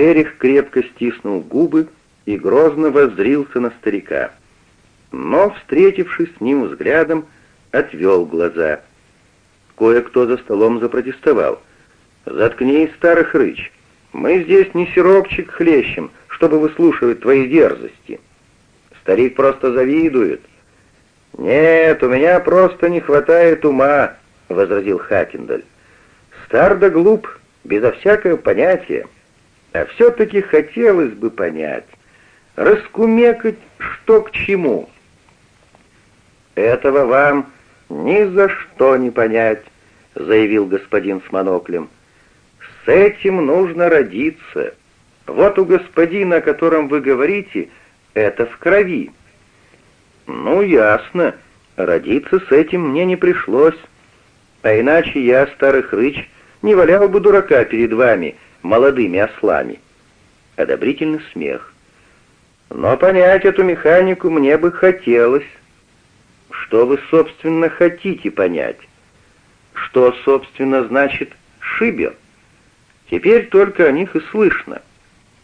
Эрих крепко стиснул губы и грозно воззрился на старика. Но, встретившись с ним взглядом, отвел глаза. Кое-кто за столом запротестовал. «Заткнись, старый хрыч, мы здесь не сиропчик хлещем, чтобы выслушивать твои дерзости. Старик просто завидует». «Нет, у меня просто не хватает ума», — возразил Хакендаль. «Стар да глуп, безо всякого понятия. А все-таки хотелось бы понять, раскумекать, что к чему». «Этого вам ни за что не понять», — заявил господин с моноклем. «С этим нужно родиться. Вот у господина, о котором вы говорите, это в крови». «Ну, ясно. Родиться с этим мне не пришлось. А иначе я, старый хрыч, не валял бы дурака перед вами, молодыми ослами». Одобрительный смех. «Но понять эту механику мне бы хотелось». «Что вы, собственно, хотите понять?» «Что, собственно, значит «шибер»?» Теперь только о них и слышно.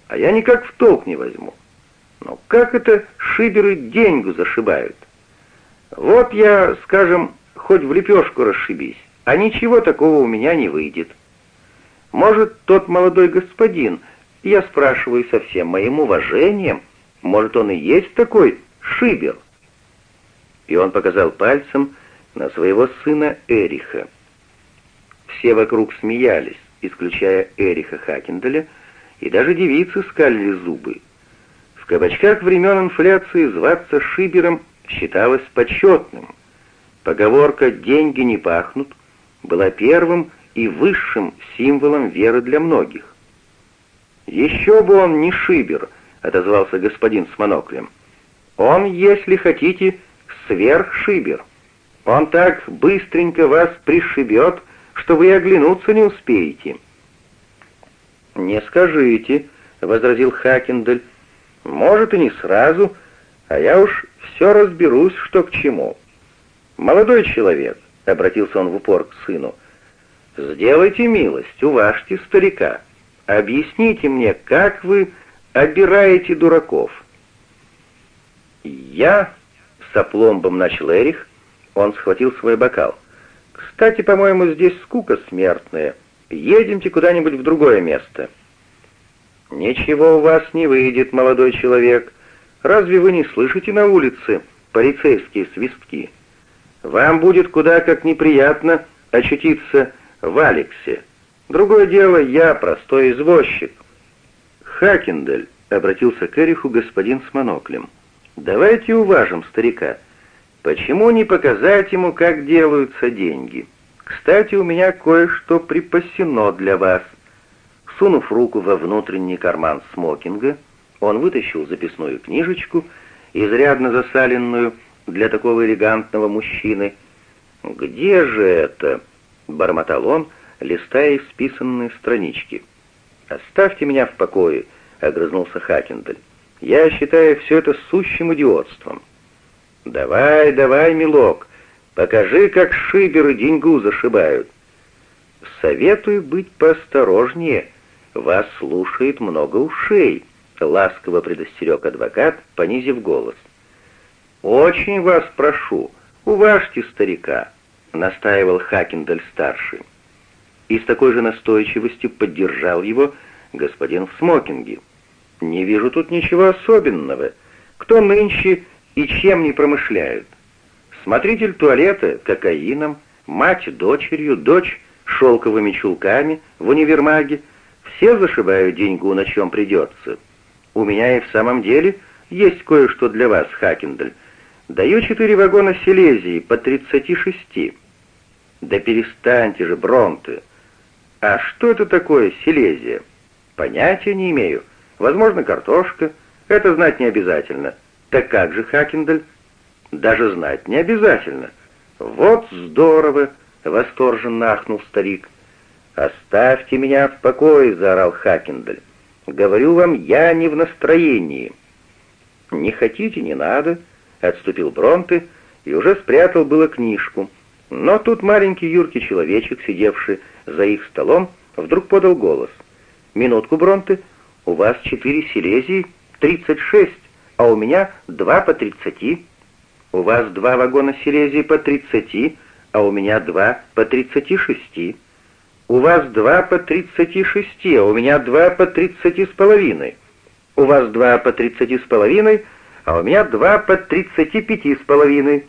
А я никак в толк не возьму. Но как это шиберы деньгу зашибают? Вот я, скажем, хоть в лепешку расшибись, а ничего такого у меня не выйдет. Может, тот молодой господин, я спрашиваю со всем моим уважением, может, он и есть такой шибер? И он показал пальцем на своего сына Эриха. Все вокруг смеялись, исключая Эриха Хакенделя, и даже девицы скалили зубы. В кабачках времен инфляции зваться шибером считалось почетным. Поговорка «деньги не пахнут» была первым и высшим символом веры для многих. «Еще бы он не шибер», — отозвался господин с моноклем. «Он, если хотите, сверхшибер. Он так быстренько вас пришибет, что вы оглянуться не успеете». «Не скажите», — возразил Хакендель, может, и не сразу, а я уж все разберусь, что к чему. Молодой человек, — обратился он в упор к сыну, — сделайте милость, уважьте старика. Объясните мне, как вы обираете дураков. Я, — с опломбом начал Эрих, он схватил свой бокал. Кстати, по-моему, здесь скука смертная. Едемте куда-нибудь в другое место. — «Ничего у вас не выйдет, молодой человек. Разве вы не слышите на улице полицейские свистки? Вам будет куда как неприятно очутиться в Алексе. Другое дело, я простой извозчик». «Хакендель», — обратился к Эриху господин с моноклем, — «давайте уважим старика. Почему не показать ему, как делаются деньги? Кстати, у меня кое-что припасено для вас». Сунув руку во внутренний карман смокинга, он вытащил записную книжечку, изрядно засаленную для такого элегантного мужчины. «Где же это?» — бормотал он, листая исписанные странички. «Оставьте меня в покое», — огрызнулся Хакендель. «Я считаю все это сущим идиотством». «Давай, давай, милок, покажи, как шиберы деньгу зашибают». «Советую быть поосторожнее», «Вас слушает много ушей», — ласково предостерег адвокат, понизив голос. «Очень вас прошу, уважьте старика», — настаивал Хакендаль-старший. И с такой же настойчивостью поддержал его господин в смокинге. «Не вижу тут ничего особенного. Кто нынче и чем не промышляют? Смотритель туалета кокаином, мать дочерью, дочь шелковыми чулками в универмаге — все зашибают деньгу, на чем придется. У меня и в самом деле есть кое-что для вас, Хакендель. Даю четыре вагона Силезии по тридцати шести. Да перестаньте же, Бронте. А что это такое Силезия? Понятия не имею. Возможно, картошка. Это знать не обязательно. Так как же, Хакендель? Даже знать не обязательно. Вот здорово, восторженно ахнул старик. «Оставьте меня в покое!» — заорал Хакендель. «Говорю вам, я не в настроении». «Не хотите, не надо», — отступил Бронте и уже спрятал было книжку. Но тут маленький юркий человечек, сидевший за их столом, вдруг подал голос. «Минутку, Бронте, У вас четыре Силезии, тридцать шесть, а у меня два по тридцати. У вас два вагона Силезии по тридцати, а у меня два по тридцати шести. У вас два по тридцати шести, а у меня два по тридцати с половиной. У вас два по тридцати с половиной, а у меня два по тридцати пяти с половиной.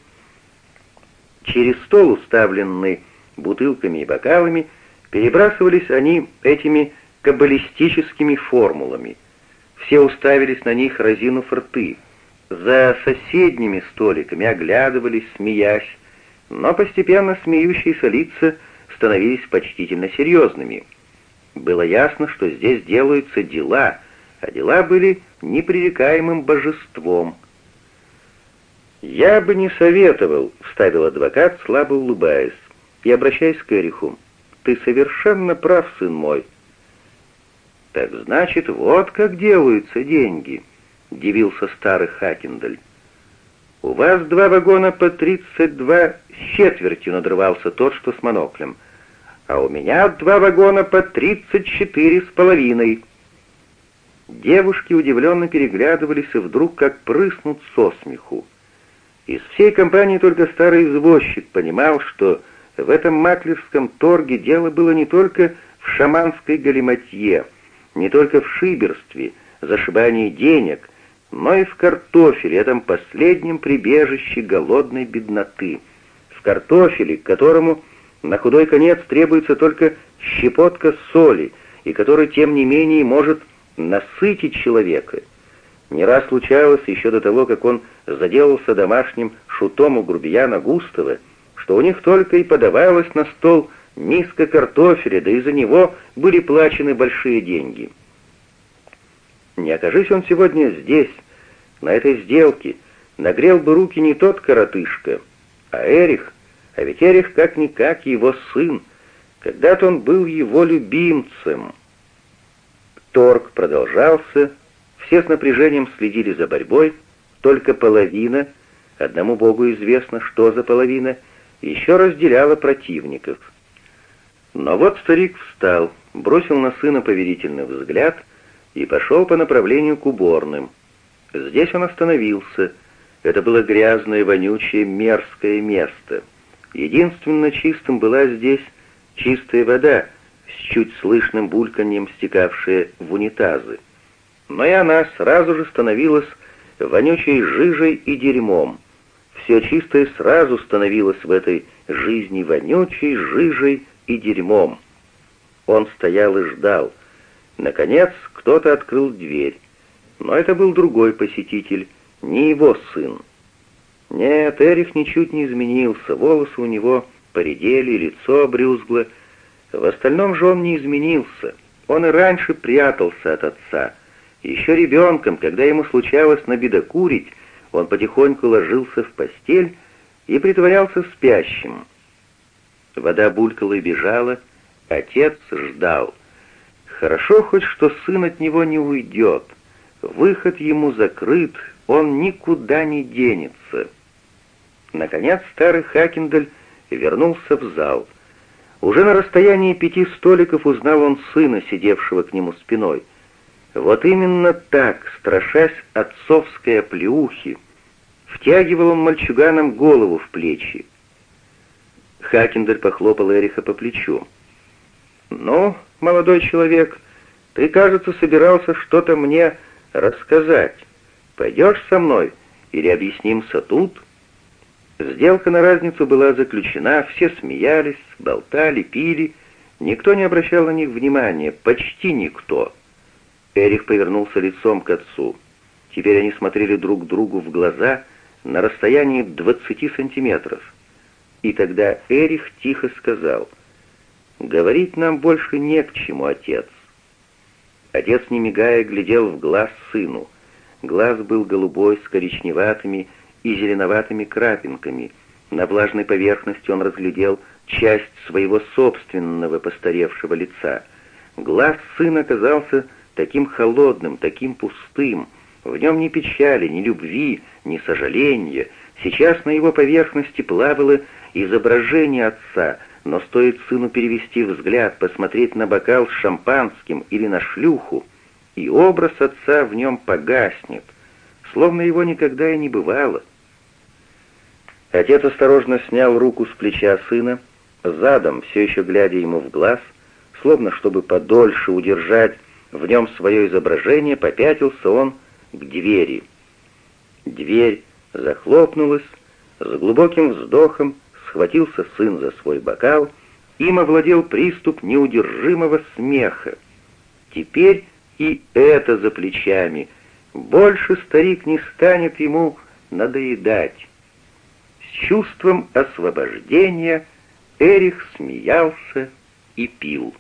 Через стол, уставленный бутылками и бокалами, перебрасывались они этими каббалистическими формулами. Все уставились на них, разинув рты. За соседними столиками оглядывались, смеясь, но постепенно смеющиеся лица становились почтительно серьезными. Было ясно, что здесь делаются дела, а дела были непререкаемым божеством. «Я бы не советовал», — вставил адвокат, слабо улыбаясь, и обращаясь к Эриху. «Ты совершенно прав, сын мой». «Так значит, вот как делаются деньги», — дивился старый Хакендаль. «У вас два вагона по тридцать два с четвертью», — надрывался тот, что с моноклем. «А у меня два вагона по тридцать четыре с половиной». Девушки удивленно переглядывались и вдруг как прыснут со смеху. Из всей компании только старый извозчик понимал, что в этом маклерском торге дело было не только в шаманской галиматье, не только в шиберстве, зашибании денег — но и в картофеле, этом последнем прибежище голодной бедноты. В картофеле, к которому на худой конец требуется только щепотка соли, и который, тем не менее, может насытить человека. Не раз случалось еще до того, как он заделался домашним шутом у грубияна Густава, что у них только и подавалось на стол миска картофеля, да и за него были плачены большие деньги. Не окажись он сегодня здесь, на этой сделке, нагрел бы руки не тот коротышка, а Эрих, а ведь Эрих как-никак его сын, когда-то он был его любимцем. Торг продолжался, все с напряжением следили за борьбой, только половина, одному богу известно, что за половина, еще разделяла противников. Но вот старик встал, бросил на сына поверительный взгляд — и пошел по направлению к уборным. Здесь он остановился. Это было грязное, вонючее, мерзкое место. Единственно чистым была здесь чистая вода, с чуть слышным бульканьем стекавшая в унитазы. Но и она сразу же становилась вонючей жижей и дерьмом. Все чистое сразу становилось в этой жизни вонючей жижей и дерьмом. Он стоял и ждал — Наконец, кто-то открыл дверь. Но это был другой посетитель, не его сын. Нет, Эрих ничуть не изменился, волосы у него поредели, лицо обрюзгло. В остальном же он не изменился. Он и раньше прятался от отца. Еще ребенком, когда ему случалось набедокурить, он потихоньку ложился в постель и притворялся спящим. Вода булькала и бежала, отец ждал — Хорошо хоть, что сын от него не уйдет. Выход ему закрыт, он никуда не денется. Наконец старый Хакендаль вернулся в зал. Уже на расстоянии пяти столиков узнал он сына, сидевшего к нему спиной. Вот именно так, страшась отцовской оплеухи, втягивал он мальчуганом голову в плечи. Хакендаль похлопал Эриха по плечу. «Ну, молодой человек, ты, кажется, собирался что-то мне рассказать. Пойдешь со мной или объяснимся тут?» Сделка на разницу была заключена, все смеялись, болтали, пили, никто не обращал на них внимания, почти никто. Эрих повернулся лицом к отцу. Теперь они смотрели друг другу в глаза на расстоянии 20 сантиметров. И тогда Эрих тихо сказал, «Говорить нам больше не к чему, отец». Отец, не мигая, глядел в глаз сыну. Глаз был голубой, с коричневатыми и зеленоватыми крапинками. На влажной поверхности он разглядел часть своего собственного постаревшего лица. Глаз сына казался таким холодным, таким пустым. В нем ни печали, ни любви, ни сожаления. Сейчас на его поверхности плавало изображение отца, но стоит сыну перевести взгляд, посмотреть на бокал с шампанским или на шлюху, и образ отца в нем погаснет, словно его никогда и не бывало. Отец осторожно снял руку с плеча сына, задом, все еще глядя ему в глаз, словно чтобы подольше удержать в нем свое изображение, попятился он к двери. Дверь захлопнулась, с глубоким вздохом схватился сын за свой бокал, им овладел приступ неудержимого смеха. Теперь и это за плечами. Больше старик не станет ему надоедать. С чувством освобождения Эрих смеялся и пил.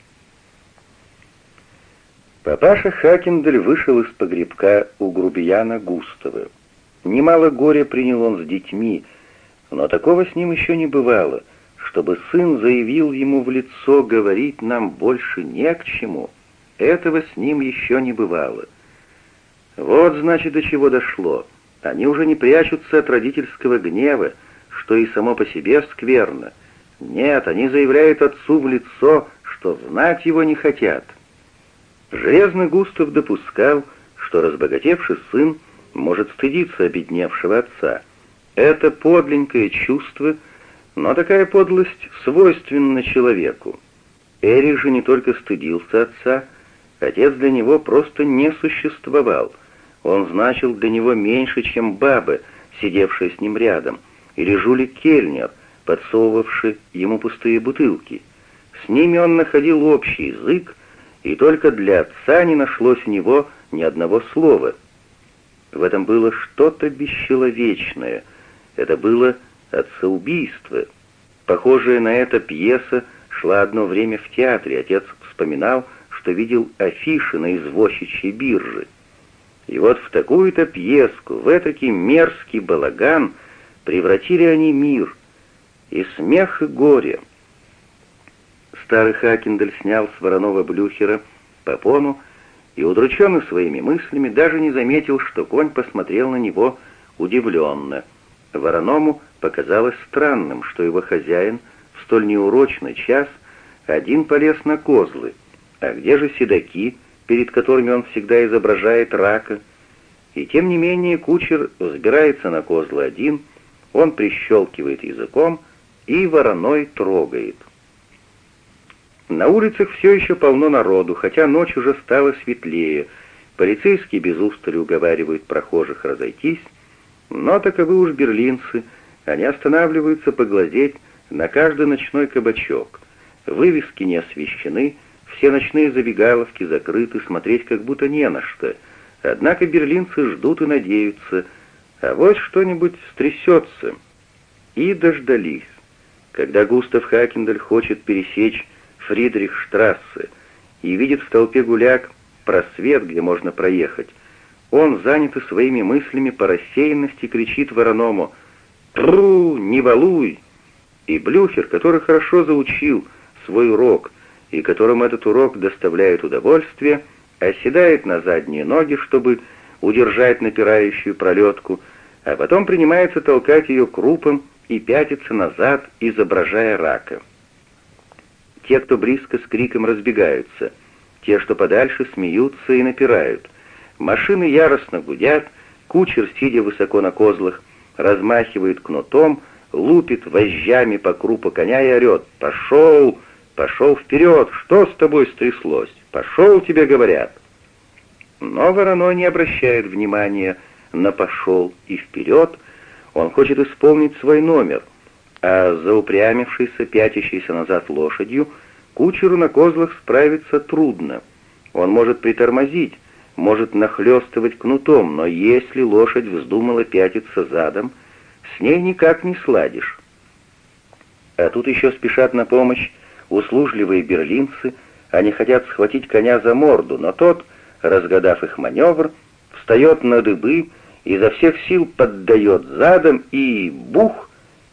Папаша Хакендель вышел из погребка у грубияна Густава. Немало горя принял он с детьми, но такого с ним еще не бывало, чтобы сын заявил ему в лицо говорить нам больше не к чему. Этого с ним еще не бывало. Вот, значит, до чего дошло. Они уже не прячутся от родительского гнева, что и само по себе скверно. Нет, они заявляют отцу в лицо, что знать его не хотят. Железный Густав допускал, что разбогатевший сын может стыдиться обедневшего отца. Это подленькое чувство, но такая подлость свойственна человеку. Эрих же не только стыдился отца, отец для него просто не существовал. Он значил для него меньше, чем баба, сидевшая с ним рядом, или жулик Кельнер, подсовывавший ему пустые бутылки. С ними он находил общий язык, и только для отца не нашлось у него ни одного слова — в этом было что-то бесчеловечное. Это было отцеубийство. Похожая на это пьеса шла одно время в театре. Отец вспоминал, что видел афиши на извозчичьей бирже. И вот в такую-то пьеску, в этакий мерзкий балаган превратили они мир. И смех, и горе. Старый Хакендель снял с вороного блюхера попону и, удрученный своими мыслями, даже не заметил, что конь посмотрел на него удивленно. Вороному показалось странным, что его хозяин в столь неурочный час один полез на козлы, а где же седаки, перед которыми он всегда изображает рака? И тем не менее кучер взбирается на козлы один, он прищелкивает языком и вороной трогает. На улицах все еще полно народу, хотя ночь уже стала светлее. Полицейские без устали уговаривают прохожих разойтись, но таковы уж берлинцы, они останавливаются поглазеть на каждый ночной кабачок. Вывески не освещены, все ночные забегаловки закрыты, смотреть как будто не на что. Однако берлинцы ждут и надеются, а вот что-нибудь стрясется. И дождались. Когда Густав Хакендель хочет пересечь Фридрихштрассе и видит в толпе гуляк просвет, где можно проехать. Он, занятый своими мыслями по рассеянности, кричит вороному «Тру, не валуй!» И Блюхер, который хорошо заучил свой урок и которому этот урок доставляет удовольствие, оседает на задние ноги, чтобы удержать напирающую пролетку, а потом принимается толкать ее крупом и пятится назад, изображая рака. Те, кто близко, с криком разбегаются. Те, что подальше, смеются и напирают. Машины яростно гудят, кучер, сидя высоко на козлах, размахивает кнутом, лупит вожжами по крупу коня и орет «Пошел! Пошел вперед! Что с тобой стряслось? Пошел, тебе говорят!» Но Вороной не обращает внимания на «пошел» и «вперед», он хочет исполнить свой номер — а за упрямившейся, пятящейся назад лошадью кучеру на козлах справиться трудно. Он может притормозить, может нахлестывать кнутом, но если лошадь вздумала пятиться задом, с ней никак не сладишь. А тут еще спешат на помощь услужливые берлинцы, они хотят схватить коня за морду, но тот, разгадав их маневр, встает на дыбы, изо всех сил поддает задом и, бух,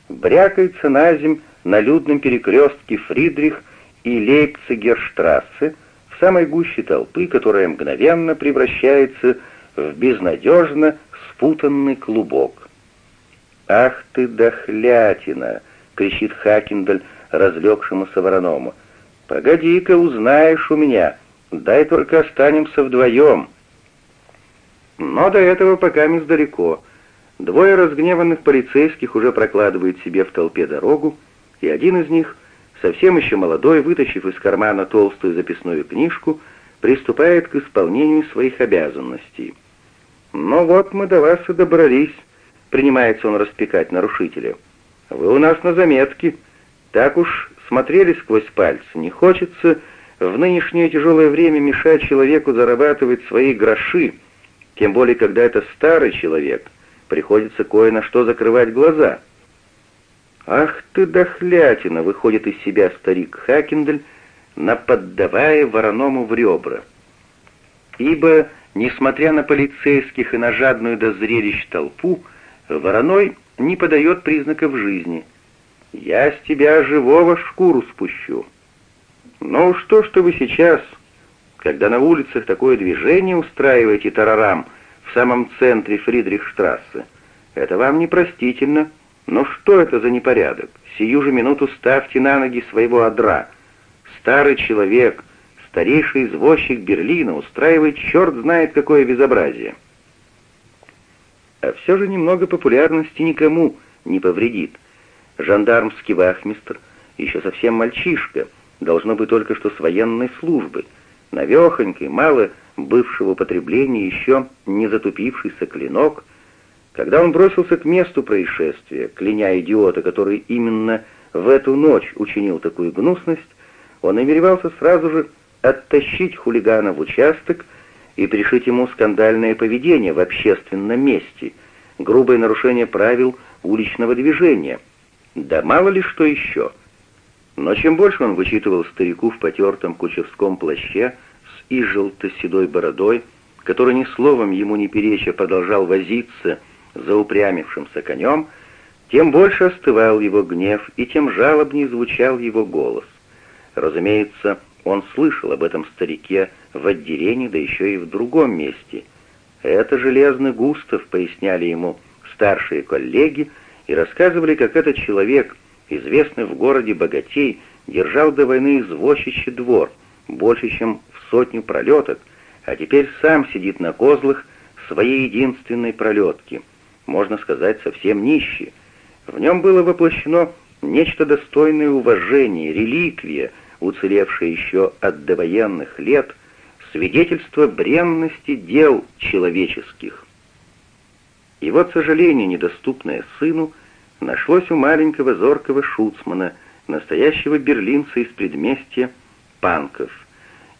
брякается на земь на людном перекрестке Фридрих и Лейпцигерштрассе в самой гуще толпы, которая мгновенно превращается в безнадежно спутанный клубок. «Ах ты, дохлятина!» — кричит Хакендаль разлегшемуся вороному. «Погоди-ка, узнаешь у меня. Дай только останемся вдвоем. Но до этого пока мисс далеко. Двое разгневанных полицейских уже прокладывают себе в толпе дорогу, и один из них, совсем еще молодой, вытащив из кармана толстую записную книжку, приступает к исполнению своих обязанностей. «Ну вот мы до вас и добрались», — принимается он распекать нарушителя. «Вы у нас на заметке. Так уж смотрели сквозь пальцы. Не хочется в нынешнее тяжелое время мешать человеку зарабатывать свои гроши, тем более когда это старый человек, приходится кое на что закрывать глаза». «Ах ты дохлятина!» — выходит из себя старик Хакендель, наподдавая вороному в ребра. Ибо Несмотря на полицейских и на жадную до зрелищ толпу, Вороной не подает признаков жизни. «Я с тебя живого шкуру спущу». «Ну что, что вы сейчас, когда на улицах такое движение устраиваете тарарам в самом центре Фридрихштрассе? Это вам непростительно. Но что это за непорядок? Сию же минуту ставьте на ноги своего одра. Старый человек — старейший извозчик Берлина устраивает черт знает какое безобразие. А все же немного популярности никому не повредит. Жандармский вахмистр, еще совсем мальчишка, должно быть только что с военной службы, навехонький, мало бывшего употребления, еще не затупившийся клинок, когда он бросился к месту происшествия, кляня идиота, который именно в эту ночь учинил такую гнусность, он намеревался сразу же оттащить хулигана в участок и пришить ему скандальное поведение в общественном месте, грубое нарушение правил уличного движения. Да мало ли что еще. Но чем больше он вычитывал старику в потертом кучевском плаще с изжелто-седой бородой, который ни словом ему не переча продолжал возиться за упрямившимся конем, тем больше остывал его гнев и тем жалобнее звучал его голос. Разумеется, он слышал об этом старике в отделении, да еще и в другом месте. «Это Железный Густав», — поясняли ему старшие коллеги, и рассказывали, как этот человек, известный в городе богатей, держал до войны извозчище двор, больше, чем в сотню пролеток, а теперь сам сидит на козлах своей единственной пролетки, можно сказать, совсем нищий. В нем было воплощено нечто достойное уважения, реликвия — уцелевшее еще от довоенных лет, свидетельство бренности дел человеческих. И вот сожаление, недоступное сыну, нашлось у маленького зоркого шуцмана, настоящего берлинца из предместья панков,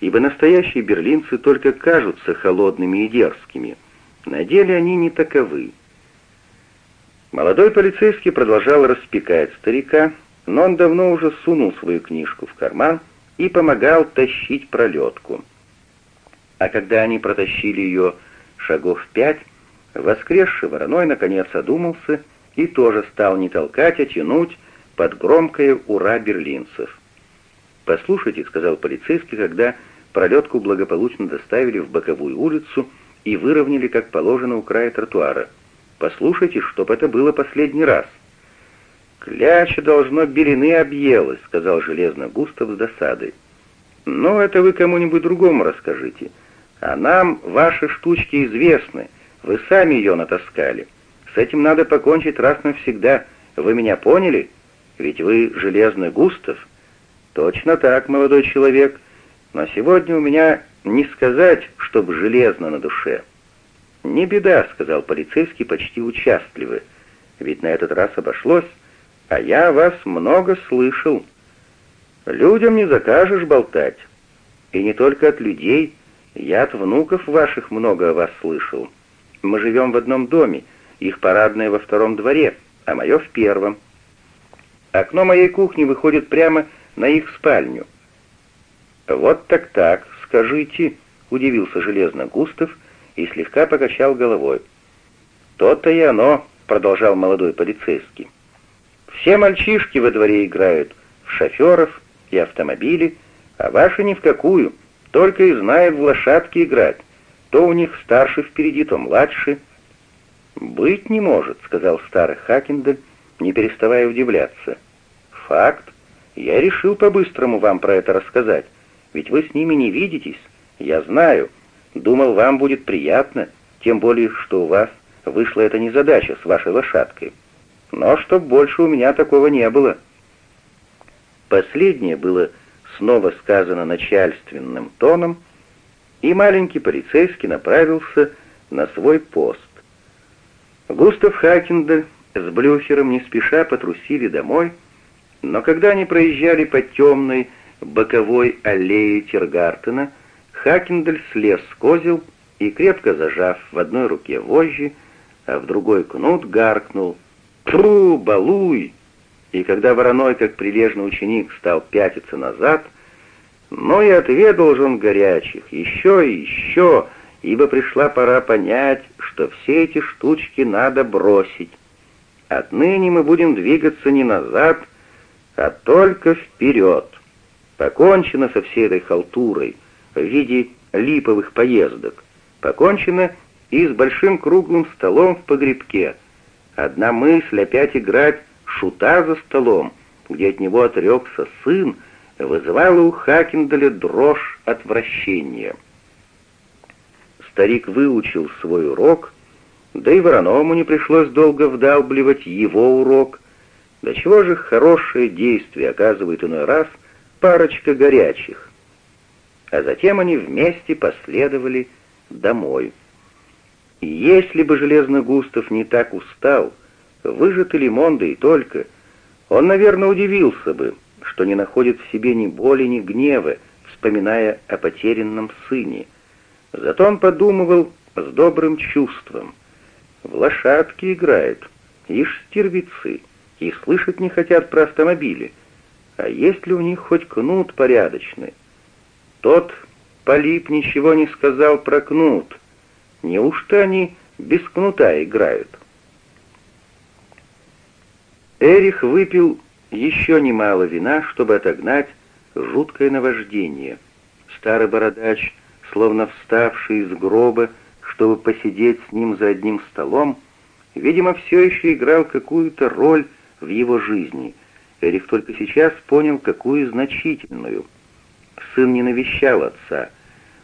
ибо настоящие берлинцы только кажутся холодными и дерзкими, на деле они не таковы. Молодой полицейский продолжал распекать старика, но он давно уже сунул свою книжку в карман и помогал тащить пролетку. А когда они протащили ее шагов пять, воскресший вороной наконец одумался тоже стал не толкать, а тянуть под громкое «Ура!» берлинцев. «Послушайте», — сказал полицейский, когда пролетку благополучно доставили в боковую улицу и выровняли, как положено, у края тротуара. «Послушайте, чтоб это было последний раз». «Кляча, должно, белины объелась», — сказал железно Густав с досадой. «Но это вы кому-нибудь другому расскажите. А нам ваши штучки известны, вы сами ее натаскали. С этим надо покончить раз навсегда. Вы меня поняли? Ведь вы железный Густав». «Точно так, молодой человек. Но сегодня у меня не сказать, чтоб железно на душе». «Не беда», — сказал полицейский почти участливый. «Ведь на этот раз обошлось» а я вас много слышал. Людям не закажешь болтать. И не только от людей, я от внуков ваших много о вас слышал. Мы живем в одном доме, их парадное во втором дворе, а мое в первом. Окно моей кухни выходит прямо на их спальню. «Вот так-так, скажите», — удивился железно Густав и слегка покачал головой. «То-то и оно», — продолжал молодой полицейский. Все мальчишки во дворе играют в шоферов и автомобили, а ваши ни в какую, только и знают в лошадки играть. То у них старший впереди, то младший. «Быть не может», — сказал старый Хакендель, не переставая удивляться. «Факт. Я решил по-быстрому вам про это рассказать, ведь вы с ними не видитесь. Я знаю. Думал, вам будет приятно, тем более, что у вас вышла эта незадача с вашей лошадкой. Но чтоб больше у меня такого не было». Последнее было снова сказано начальственным тоном, и маленький полицейский направился на свой пост. Густав Хакендель с Блюхером не спеша потрусили домой, но когда они проезжали по темной боковой аллее Тиргартена, Хакендель слез с козел и, крепко зажав в одной руке вожжи, а в другой кнут, гаркнул «Тру, балуй!» И когда вороной, как прилежный ученик, стал пятиться назад, но и отведал же он горячих, еще и еще, ибо пришла пора понять, что все эти штучки надо бросить. Отныне мы будем двигаться не назад, а только вперед. Покончено со всей этой халтурой в виде липовых поездок. Покончено и с большим круглым столом в погребке. Одна мысль опять играть шута за столом, где от него отрекся сын, вызывала у Хакендаля дрожь отвращения. Старик выучил свой урок, да и Вороновому не пришлось долго вдалбливать его урок. До чего же хорошее действие оказывает иной раз парочка горячих. А затем они вместе последовали домой. И если бы Железный Густав не так устал, выжатый лимон, да и только, он, наверное, удивился бы, что не находит в себе ни боли, ни гнева, вспоминая о потерянном сыне. Зато он подумывал с добрым чувством. В лошадки играет, ишь стервицы, и слышать не хотят про автомобили. А есть ли у них хоть кнут порядочный? Тот Полип ничего не сказал про кнут. Неужто они без кнута играют? Эрих выпил еще немало вина, чтобы отогнать жуткое наваждение. Старый бородач, словно вставший из гроба, чтобы посидеть с ним за одним столом, видимо, все еще играл какую-то роль в его жизни. Эрих только сейчас понял, какую значительную. Сын не навещал отца,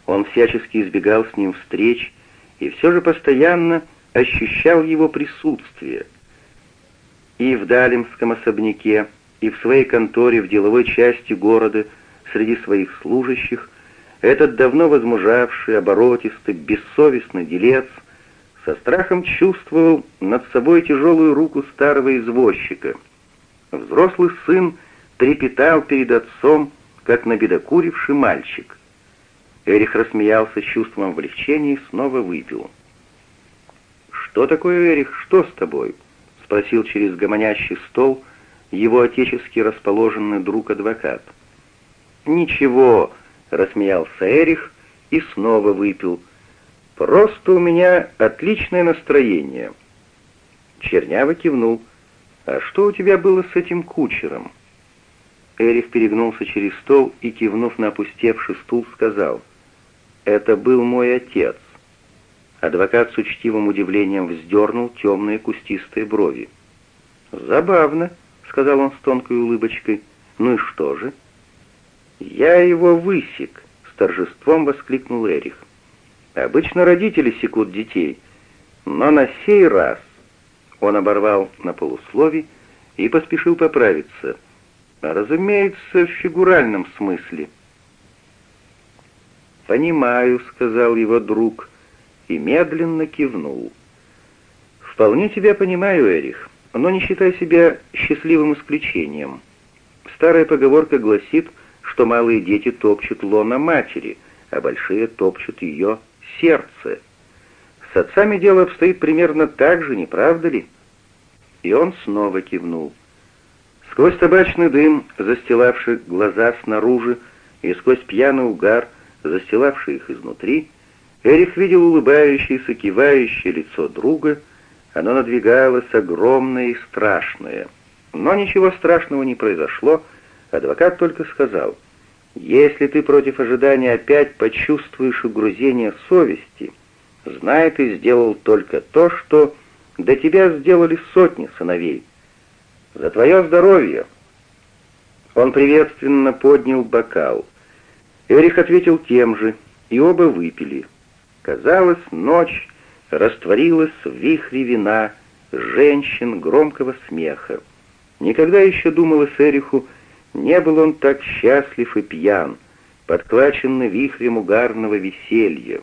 он всячески избегал с ним встреч и все же постоянно ощущал его присутствие — и в Далимском особняке, и в своей конторе в деловой части города среди своих служащих этот давно возмужавший, оборотистый, бессовестный делец со страхом чувствовал над собой тяжелую руку старого извозчика. Взрослый сын трепетал перед отцом, как набедокуривший мальчик. Эрих рассмеялся чувством облегчения и снова выпил. «Что такое, Эрих, что с тобой?» спросил через гомонящий стол его отечески расположенный друг-адвокат. «Ничего», — рассмеялся Эрих и снова выпил. «Просто у меня отличное настроение». Чернява кивнул. «А что у тебя было с этим кучером?» Эрих перегнулся через стол и, кивнув на опустевший стул, сказал, «Это был мой отец». Адвокат с учтивым удивлением вздернул темные кустистые брови. «Забавно», — сказал он с тонкой улыбочкой. «Ну и что же?» «Я его высек», — с торжеством воскликнул Эрих. «Обычно родители секут детей, но на сей раз...» Он оборвал на полуслове и поспешил поправиться. «Разумеется, в фигуральном смысле». «Понимаю», — сказал его друг, и медленно кивнул. «Вполне тебя понимаю, Эрих, но не считай себя счастливым исключением. Старая поговорка гласит, что малые дети топчут лона матери, а большие топчут ее сердце. С отцами дело обстоит примерно так же, не правда ли?» И он снова кивнул. Сквозь табачный дым, застилавший глаза снаружи, и сквозь пьяный угар, застилавший их изнутри, Эрих видел улыбающееся, кивающее лицо друга. Оно надвигалось огромное и страшное. Но ничего страшного не произошло. Адвокат только сказал, «Если ты против ожидания опять почувствуешь угрызение совести, знай, ты сделал только то, что до тебя сделали сотни сыновей. За твое здоровье!» Он приветственно поднял бокал. Эрих ответил тем же, и оба выпили. Казалось, ночь растворилась в вихре вина, женщин, громкого смеха. Никогда еще, думалось Эриху, не был он так счастлив и пьян, подхваченный вихрем угарного веселья.